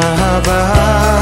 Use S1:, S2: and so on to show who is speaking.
S1: sahabat